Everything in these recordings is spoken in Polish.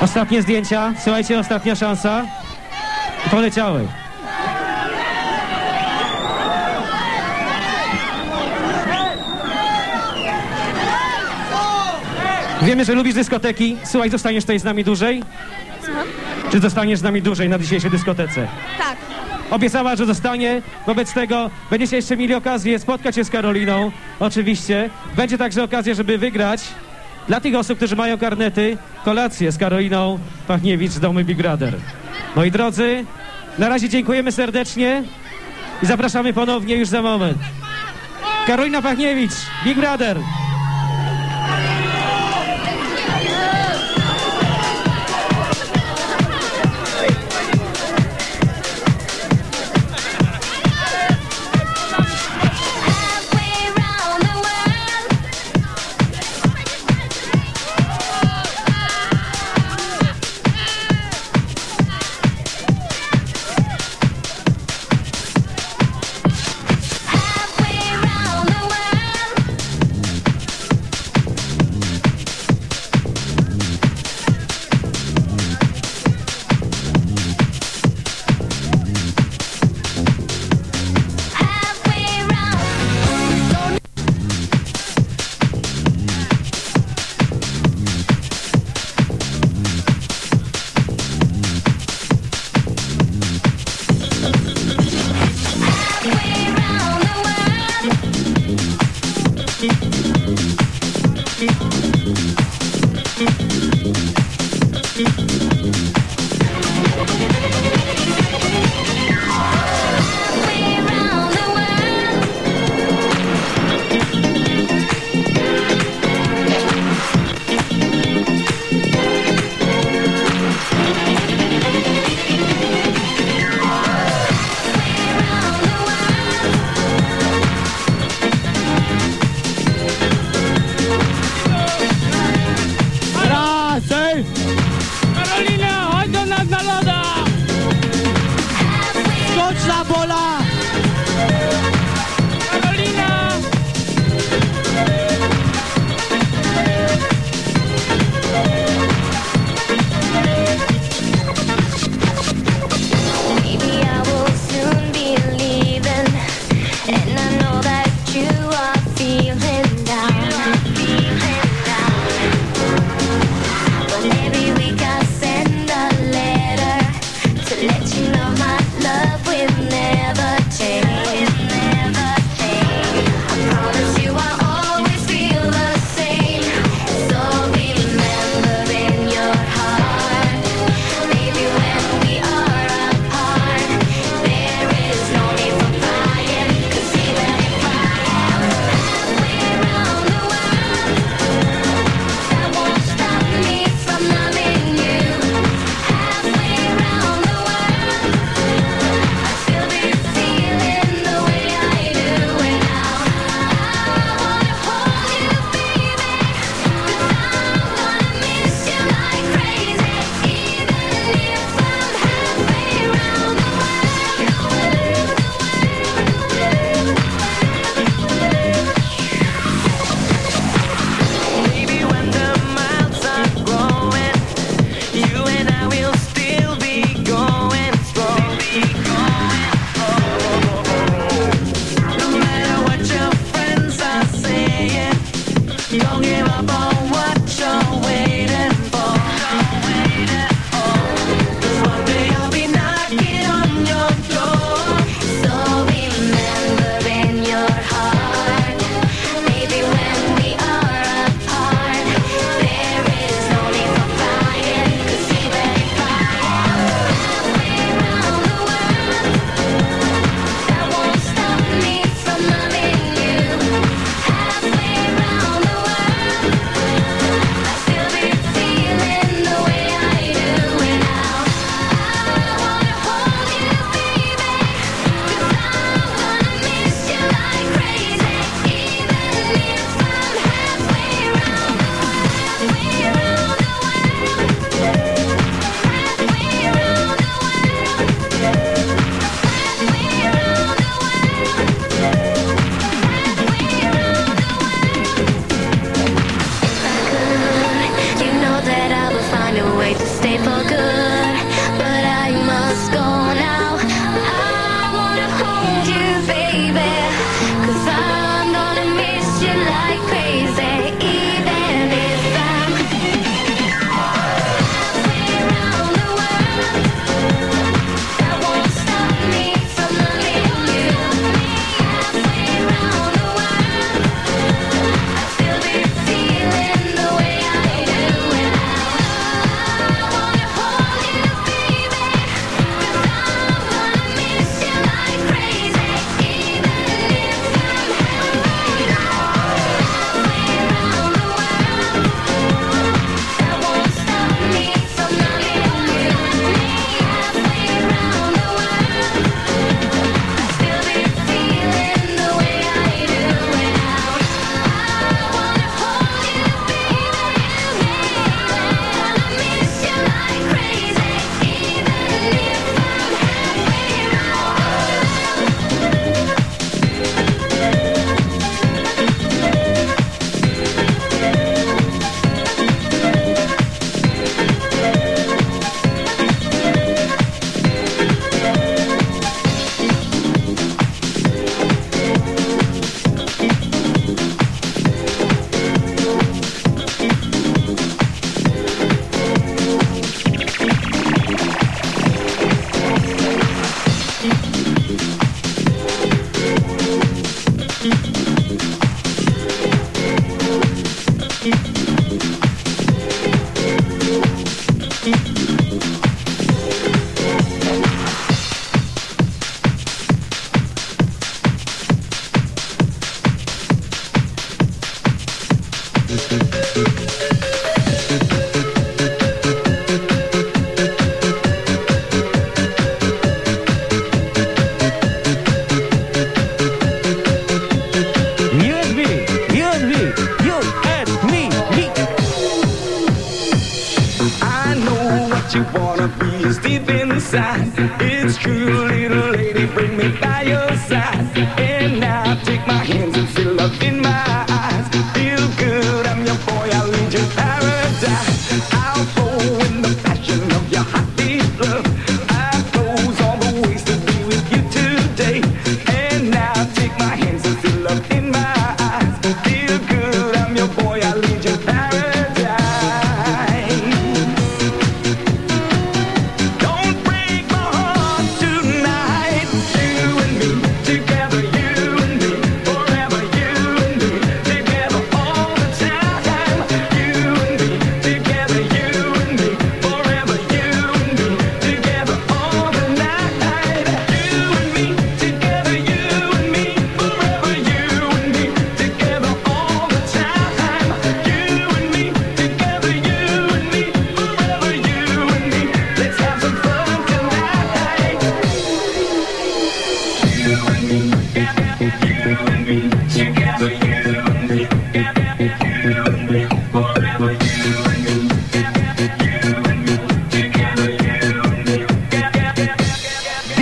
Ostatnie zdjęcia. Słuchajcie, ostatnia szansa. I poleciały. Wiemy, że lubisz dyskoteki. Słuchaj, zostaniesz tutaj z nami dłużej? Czy zostaniesz z nami dłużej na dzisiejszej dyskotece? Tak. Obiecała, że zostanie. Wobec tego będziecie jeszcze mieli okazję spotkać się z Karoliną. Oczywiście. Będzie także okazja, żeby wygrać dla tych osób, którzy mają karnety, kolację z Karoliną Pachniewicz z domu Big Brother. Moi drodzy, na razie dziękujemy serdecznie i zapraszamy ponownie już za moment. Karolina Pachniewicz, Big Brother.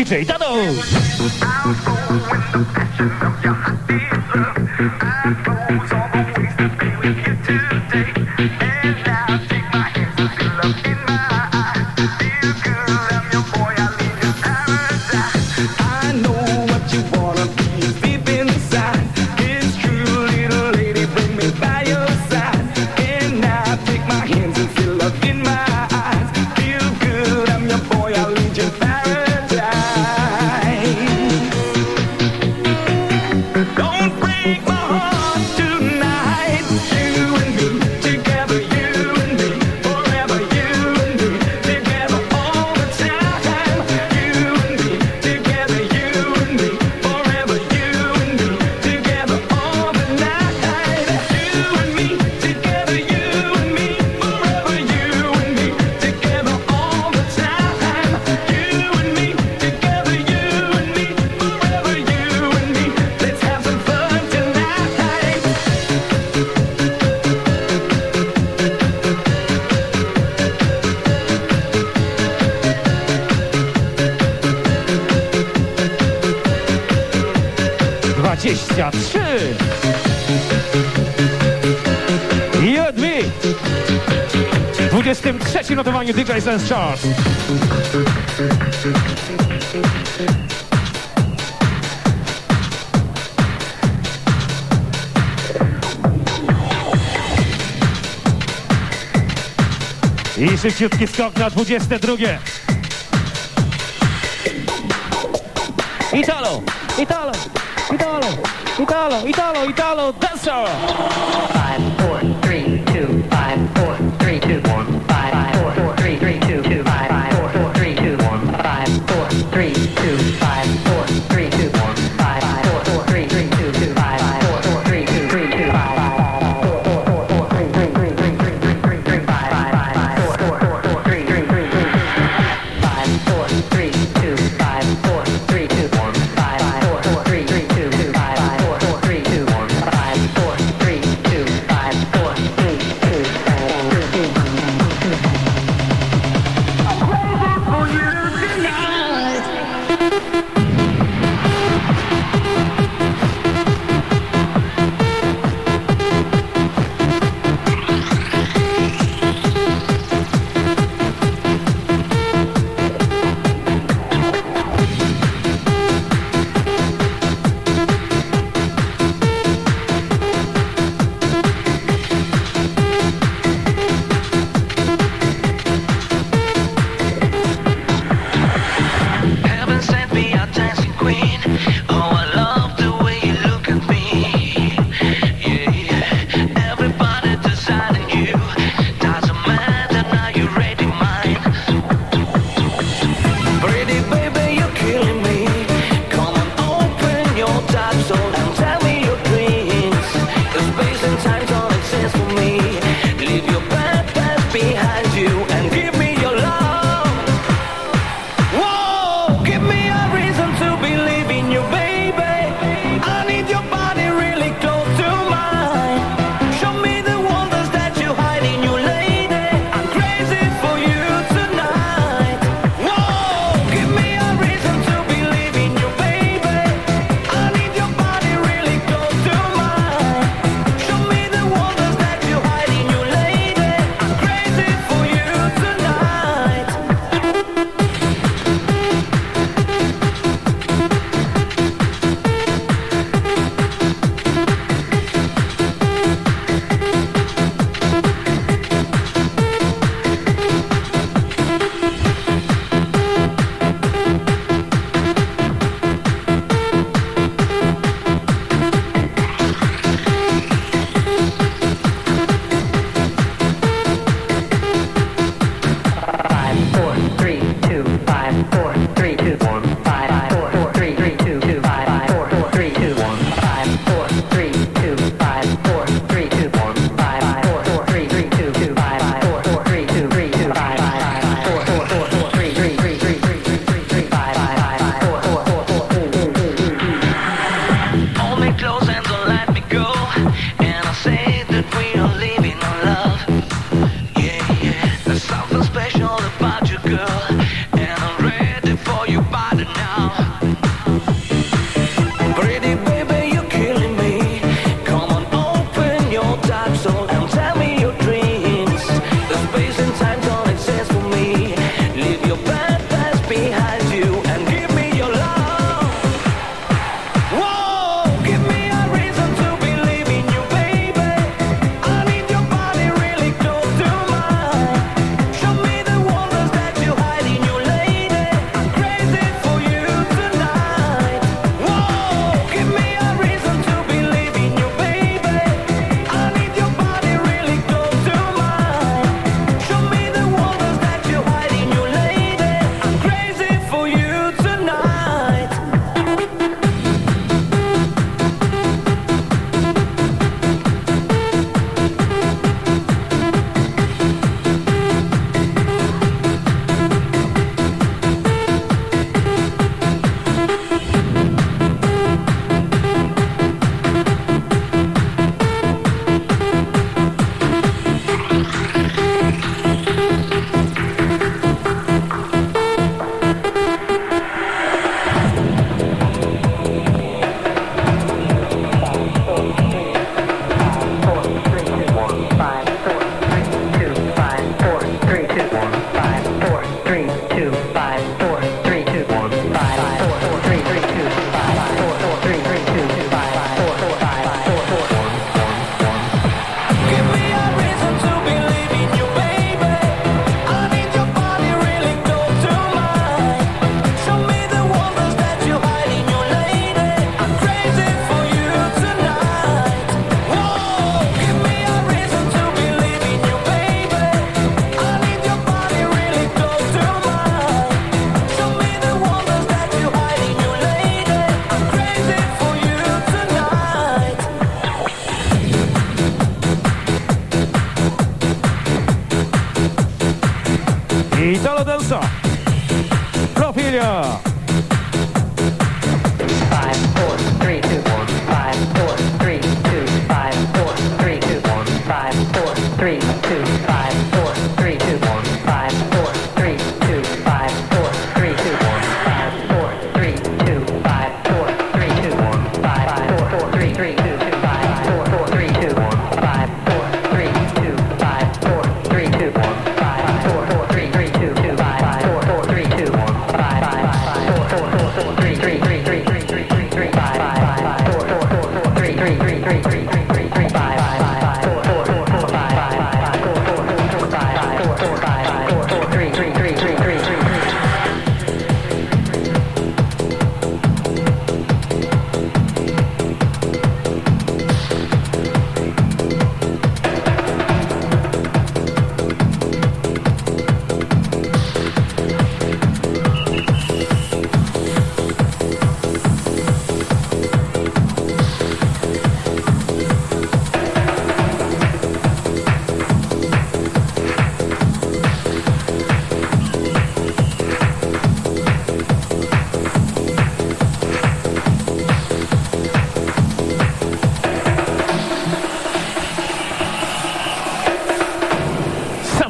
DJ Dado. skrzypcowaniu DJ Sense Chart. I szybciutki skok na 22. Italo, Italo, Italo, Italo, Italo, Italo, Italo, Dancer!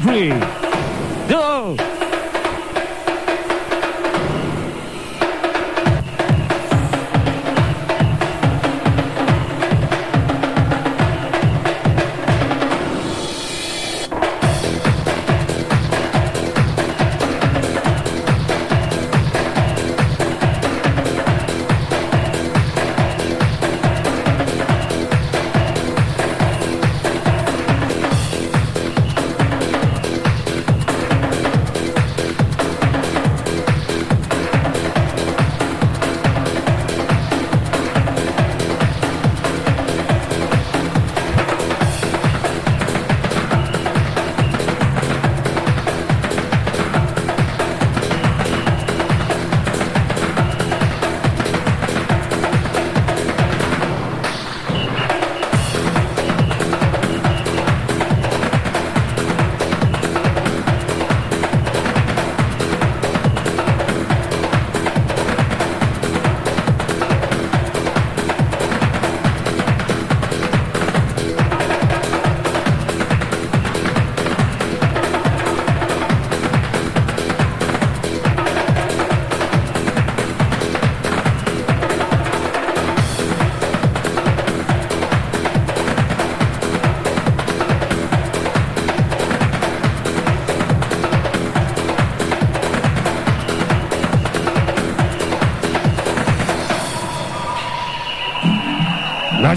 free.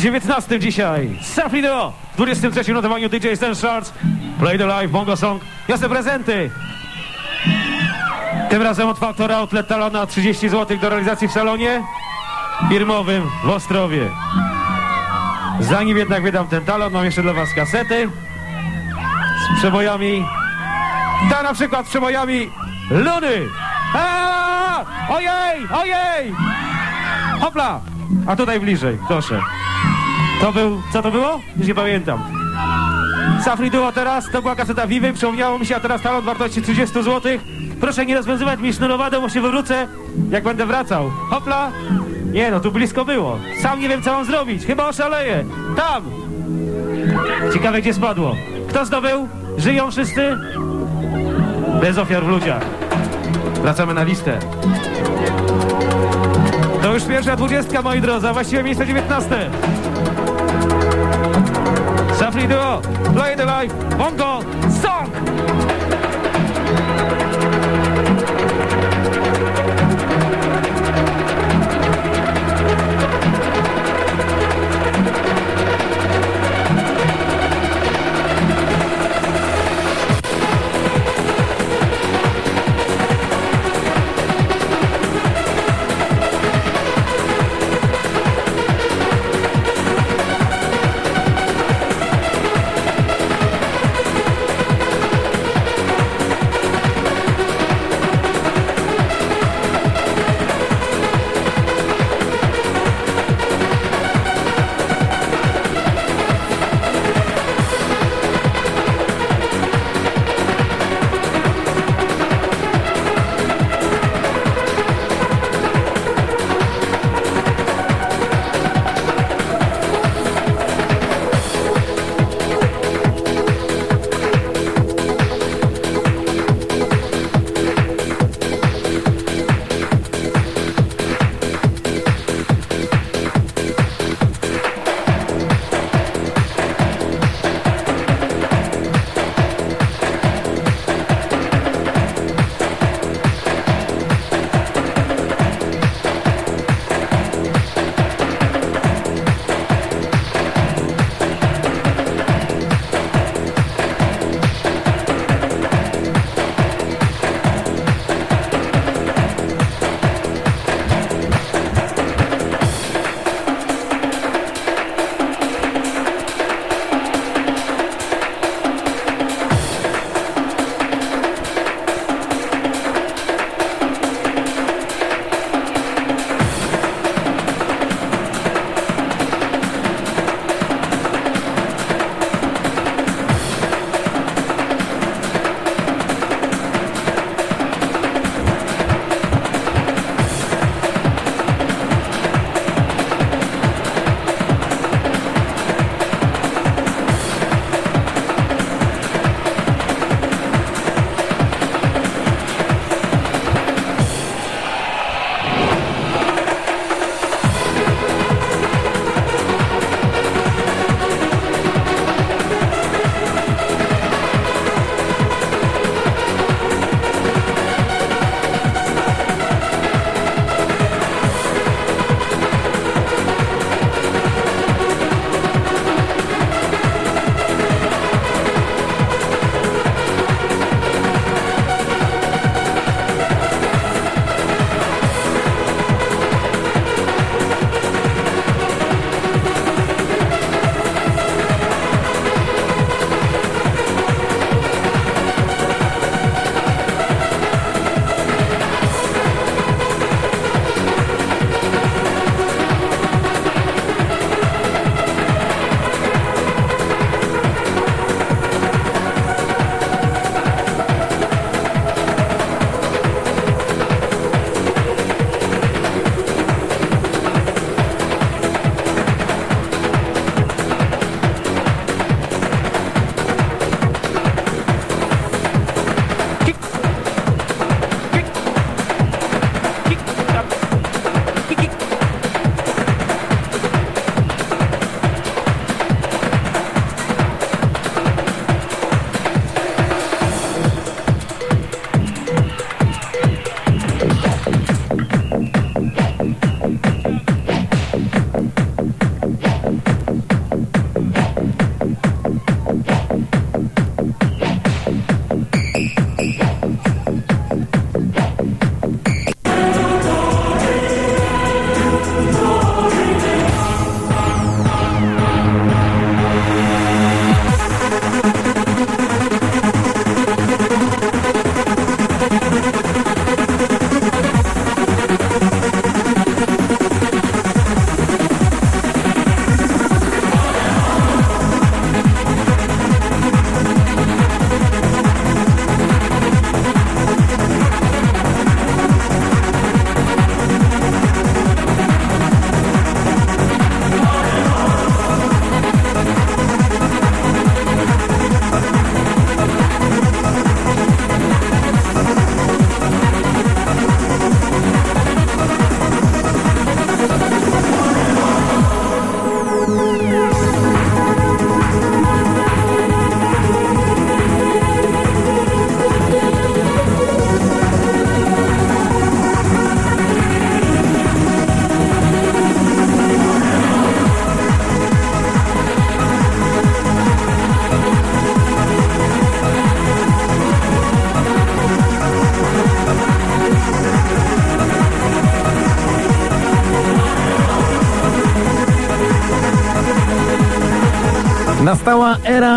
19 dzisiaj. Safrido w 23 notowaniu DJ Stan Shards Play the Live, Bongo Song. Jasne prezenty. Tym razem od Factor Outlet Talona 30 zł do realizacji w salonie firmowym w Ostrowie. Zanim jednak wydam ten talon mam jeszcze dla was kasety. Z przebojami. Ta na przykład z przebojami Luny! Ojej, ojej! Hopla! A tutaj bliżej, proszę. To był, co to było? Już nie pamiętam. Safri Duo teraz, to była kaseta Vivy, przypomniało mi się, a teraz talon wartości 30 zł. Proszę nie rozwiązywać mi sznurowadę, bo się wywrócę, jak będę wracał. Hopla! Nie no, tu blisko było. Sam nie wiem, co mam zrobić. Chyba oszaleję. Tam! Ciekawe, gdzie spadło. Kto zdobył? Żyją wszyscy? Bez ofiar w ludziach. Wracamy na listę. To już pierwsza dwudziestka, moi drodzy, a właściwie miejsce dziewiętnaste. Safri Duo, Play the Life, Bongo,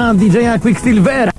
Ah, DJ Quicksilver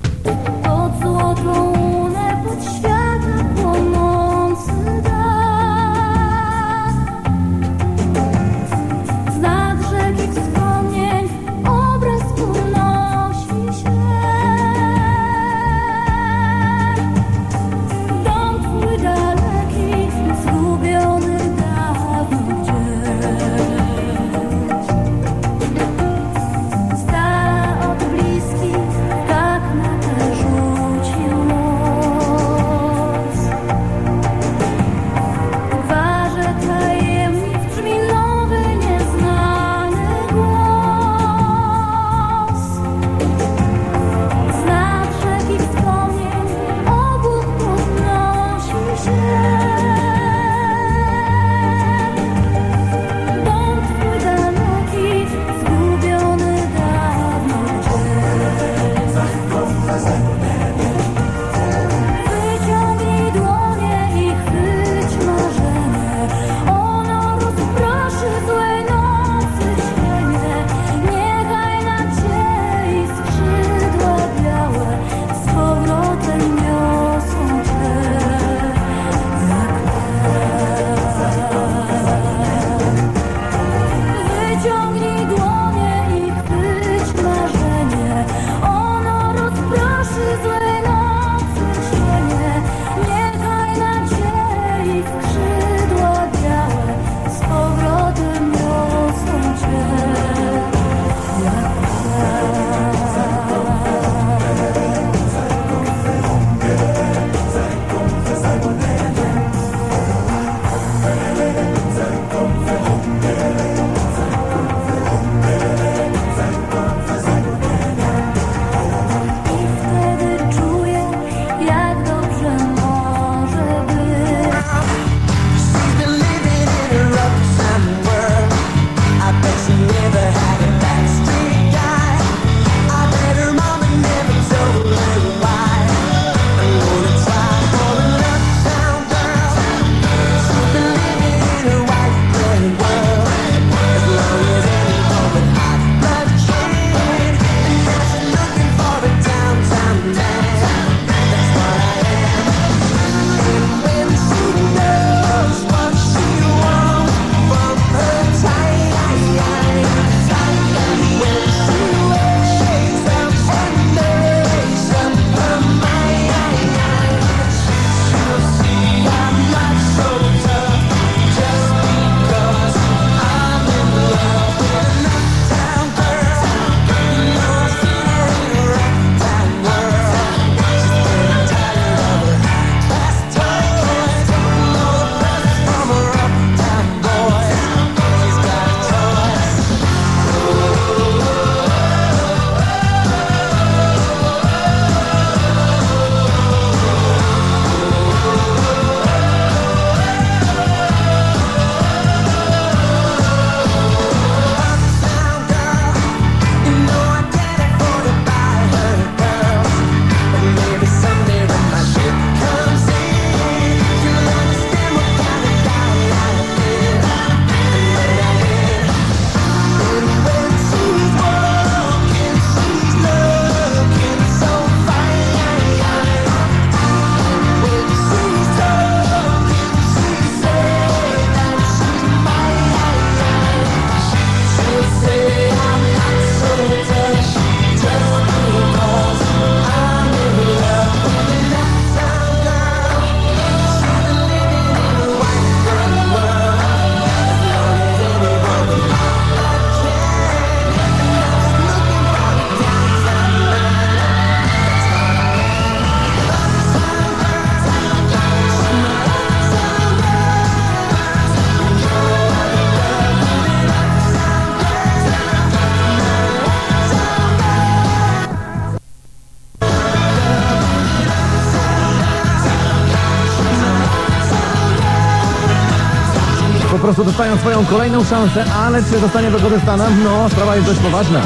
czasu dostają swoją kolejną szansę, ale czy zostanie wykorzystana? No, sprawa jest dość poważna.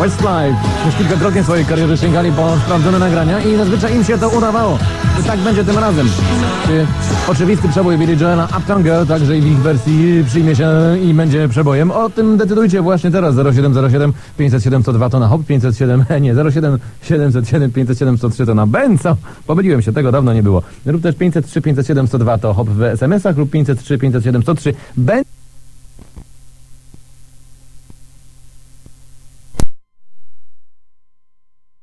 Westlife już kilkakrotnie w swojej karierze sięgali po sprawdzone nagrania i zazwyczaj im się to udawało. I tak będzie tym razem. Czy oczywisty przebój Billy Joela Uptown Girl także i w ich wersji przyjmie się i będzie przebojem? O tym decydujcie właśnie teraz. 0707 507 102 to na hop, 507, nie, 07 707 507 103 to na Benco. Pomyliłem się, tego dawno nie było. Rób też 503 507 102 to hop w SMS-ach lub 503 507 103 Ben